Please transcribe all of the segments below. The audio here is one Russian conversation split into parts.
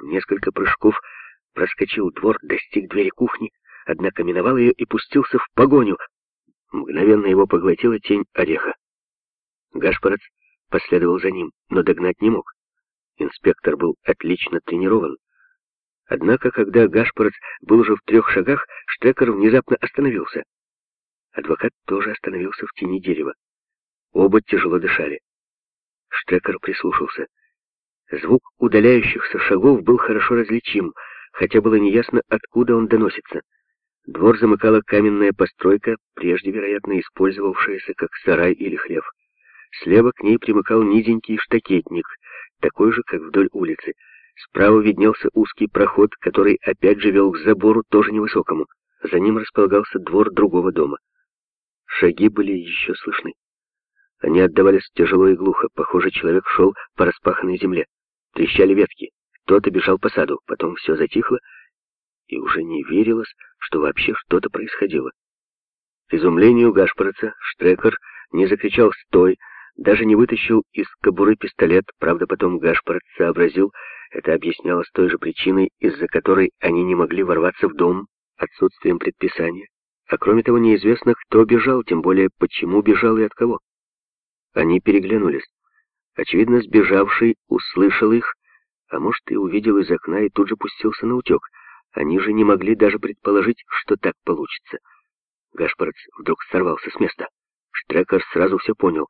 В несколько прыжков проскочил двор, достиг двери кухни, однако миновал ее и пустился в погоню. Мгновенно его поглотила тень ореха. Гашпорец последовал за ним, но догнать не мог. Инспектор был отлично тренирован. Однако, когда Гашпорец был уже в трех шагах, Штекер внезапно остановился. Адвокат тоже остановился в тени дерева. Оба тяжело дышали. Штекер прислушался. Звук удаляющихся шагов был хорошо различим, хотя было неясно, откуда он доносится. Двор замыкала каменная постройка, прежде, вероятно, использовавшаяся как сарай или хлев. Слева к ней примыкал низенький штакетник, такой же, как вдоль улицы. Справа виднелся узкий проход, который опять же вел к забору, тоже невысокому. За ним располагался двор другого дома. Шаги были еще слышны. Они отдавались тяжело и глухо. Похоже, человек шел по распаханной земле. Трещали ветки. Кто-то бежал по саду. Потом все затихло, и уже не верилось, что вообще что-то происходило. К изумлению Гашпорца Штрекер не закричал «Стой!», даже не вытащил из кобуры пистолет, правда, потом Гашпорт сообразил, это объяснялось той же причиной, из-за которой они не могли ворваться в дом, отсутствием предписания. А кроме того, неизвестно, кто бежал, тем более, почему бежал и от кого. Они переглянулись. Очевидно, сбежавший услышал их, а может и увидел из окна и тут же пустился на утек. Они же не могли даже предположить, что так получится. Гашпорец вдруг сорвался с места. Штрекер сразу все понял.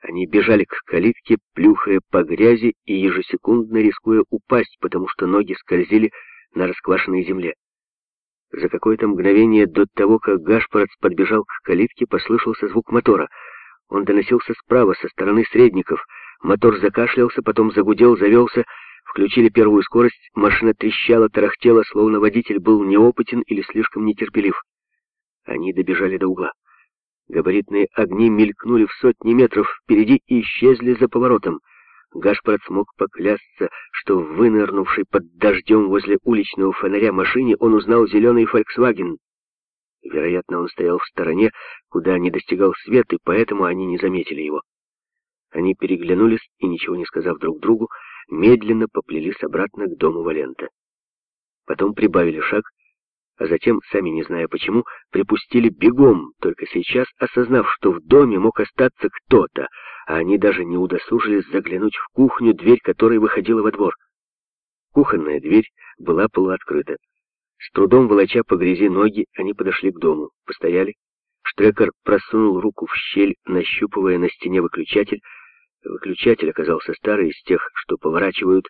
Они бежали к калитке, плюхая по грязи и ежесекундно рискуя упасть, потому что ноги скользили на расквашенной земле. За какое-то мгновение до того, как Гашпорец подбежал к калитке, послышался звук мотора — он доносился справа, со стороны средников. Мотор закашлялся, потом загудел, завелся. Включили первую скорость, машина трещала, тарахтела, словно водитель был неопытен или слишком нетерпелив. Они добежали до угла. Габаритные огни мелькнули в сотни метров впереди и исчезли за поворотом. Гашпорт смог поклясться, что в вынырнувшей под дождем возле уличного фонаря машине он узнал зеленый «Фольксваген». Вероятно, он стоял в стороне, куда не достигал свет, и поэтому они не заметили его. Они переглянулись и, ничего не сказав друг другу, медленно поплелись обратно к дому Валента. Потом прибавили шаг, а затем, сами не зная почему, припустили бегом, только сейчас осознав, что в доме мог остаться кто-то, а они даже не удосужились заглянуть в кухню, дверь которой выходила во двор. Кухонная дверь была полуоткрыта. С трудом волоча по грязи ноги, они подошли к дому, постояли. Штрекер просунул руку в щель, нащупывая на стене выключатель. Выключатель оказался старый, из тех, что поворачивают.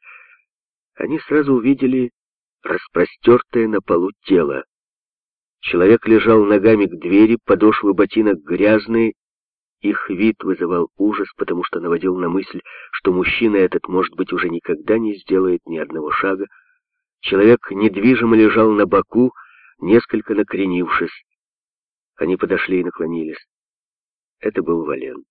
Они сразу увидели распростертое на полу тело. Человек лежал ногами к двери, подошвы ботинок грязные. Их вид вызывал ужас, потому что наводил на мысль, что мужчина этот, может быть, уже никогда не сделает ни одного шага. Человек недвижимо лежал на боку, несколько накренившись. Они подошли и наклонились. Это был Валент.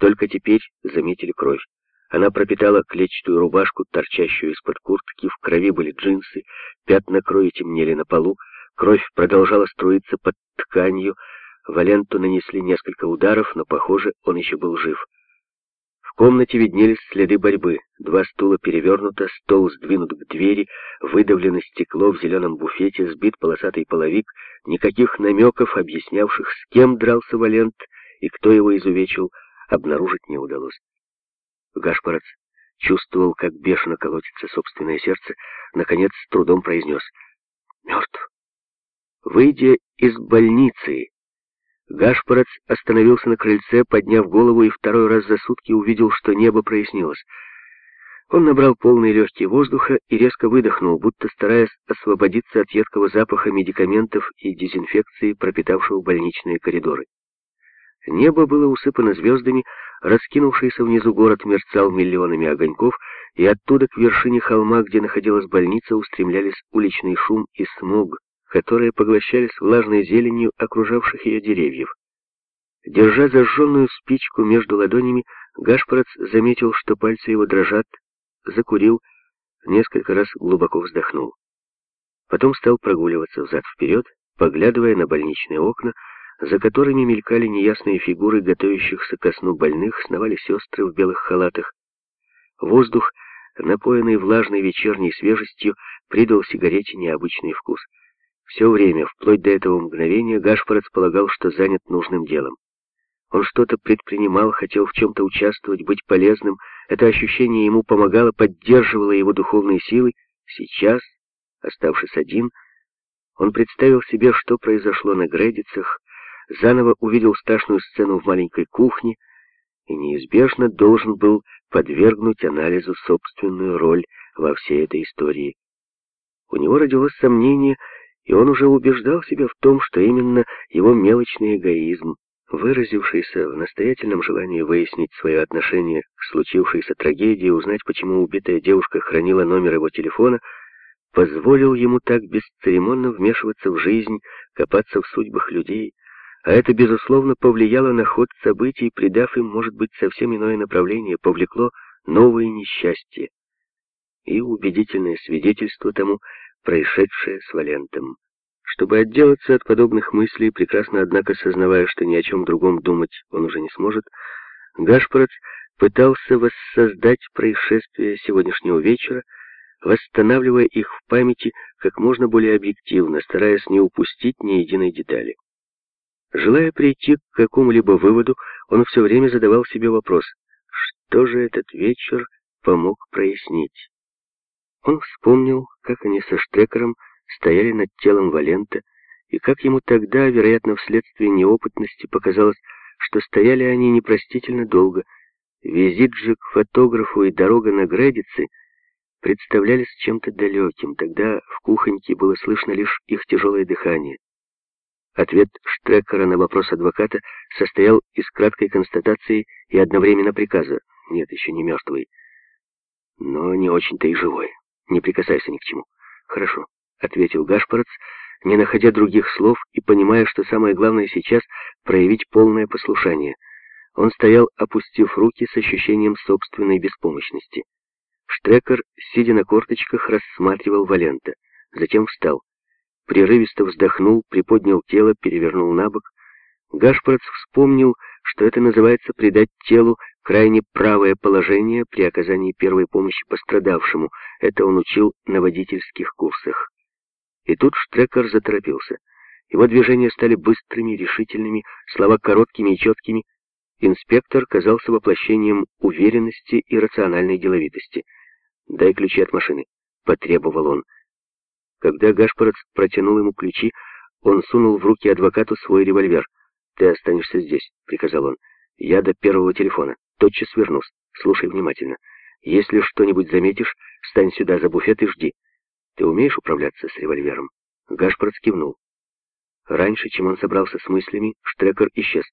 Только теперь заметили кровь. Она пропитала клетчатую рубашку, торчащую из-под куртки, в крови были джинсы, пятна крови темнели на полу, кровь продолжала струиться под тканью, Валенту нанесли несколько ударов, но, похоже, он еще был жив. В комнате виднелись следы борьбы. Два стула перевернуто, стол сдвинут к двери, выдавлено стекло в зеленом буфете, сбит полосатый половик, никаких намеков, объяснявших, с кем дрался Валент и кто его изувечил, обнаружить не удалось. Гашпорец чувствовал, как бешено колотится собственное сердце, наконец с трудом произнес «Мертв». Выйдя из больницы, Гашпорец остановился на крыльце, подняв голову, и второй раз за сутки увидел, что небо прояснилось. Он набрал полные легкие воздуха и резко выдохнул, будто стараясь освободиться от едкого запаха медикаментов и дезинфекции, пропитавшего больничные коридоры. Небо было усыпано звездами, раскинувшийся внизу город мерцал миллионами огоньков, и оттуда к вершине холма, где находилась больница, устремлялись уличный шум и смог, которые поглощались влажной зеленью окружавших ее деревьев. Держа зажженную спичку между ладонями, Гашпорец заметил, что пальцы его дрожат, закурил, несколько раз глубоко вздохнул. Потом стал прогуливаться взад-вперед, поглядывая на больничные окна, за которыми мелькали неясные фигуры готовящихся ко сну больных, сновали сестры в белых халатах. Воздух напоенный влажной вечерней свежестью, придал сигарете необычный вкус. Все время, вплоть до этого мгновения, Гашпорец полагал, что занят нужным делом. Он что-то предпринимал, хотел в чем-то участвовать, быть полезным. Это ощущение ему помогало, поддерживало его духовные силы. Сейчас, оставшись один, он представил себе, что произошло на Гредицах, заново увидел страшную сцену в маленькой кухне и неизбежно должен был подвергнуть анализу собственную роль во всей этой истории. У него родилось сомнение, и он уже убеждал себя в том, что именно его мелочный эгоизм, выразившийся в настоятельном желании выяснить свое отношение к случившейся трагедии, узнать, почему убитая девушка хранила номер его телефона, позволил ему так бесцеремонно вмешиваться в жизнь, копаться в судьбах людей, а это, безусловно, повлияло на ход событий, придав им, может быть, совсем иное направление, повлекло новые несчастья. И убедительное свидетельство тому происшедшее с Валентом. Чтобы отделаться от подобных мыслей, прекрасно, однако, сознавая, что ни о чем другом думать он уже не сможет, Гашпорец пытался воссоздать происшествия сегодняшнего вечера, восстанавливая их в памяти как можно более объективно, стараясь не упустить ни единой детали. Желая прийти к какому-либо выводу, он все время задавал себе вопрос, что же этот вечер помог прояснить. Он вспомнил, как они со Штрекером стояли над телом Валента, и как ему тогда, вероятно, вследствие неопытности, показалось, что стояли они непростительно долго. Визит же к фотографу и дорога на Гредице представлялись чем-то далеким. Тогда в кухоньке было слышно лишь их тяжелое дыхание. Ответ Штрекера на вопрос адвоката состоял из краткой констатации и одновременно приказа. Нет, еще не мертвый, но не очень-то и живой. Не прикасайся ни к чему. Хорошо. — ответил Гашпорец, не находя других слов и понимая, что самое главное сейчас — проявить полное послушание. Он стоял, опустив руки с ощущением собственной беспомощности. Штрекер, сидя на корточках, рассматривал Валента. Затем встал. Прерывисто вздохнул, приподнял тело, перевернул на бок. Гашпорец вспомнил, что это называется придать телу крайне правое положение при оказании первой помощи пострадавшему. Это он учил на водительских курсах. И тут Штрекер заторопился. Его движения стали быстрыми, решительными, слова короткими и четкими. Инспектор казался воплощением уверенности и рациональной деловитости. «Дай ключи от машины», — потребовал он. Когда Гашпорец протянул ему ключи, он сунул в руки адвокату свой револьвер. «Ты останешься здесь», — приказал он. «Я до первого телефона. Тотчас вернусь. Слушай внимательно. Если что-нибудь заметишь, встань сюда за буфет и жди. Ты умеешь управляться с револьвером?» Гашпорт кивнул. Раньше, чем он собрался с мыслями, Штрекер исчез.